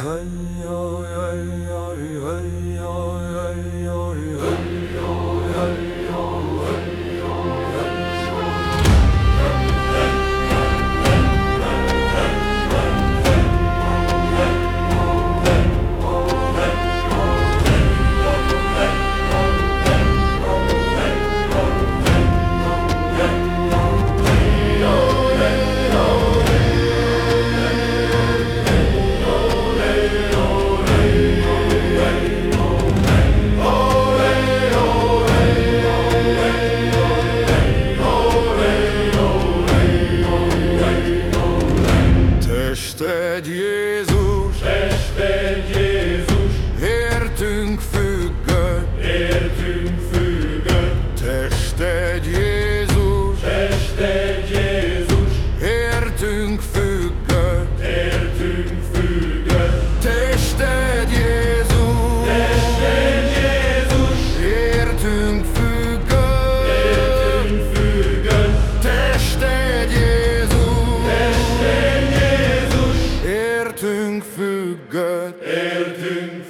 Tested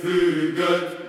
értünk függött.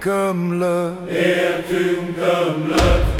kumler. Er kumler.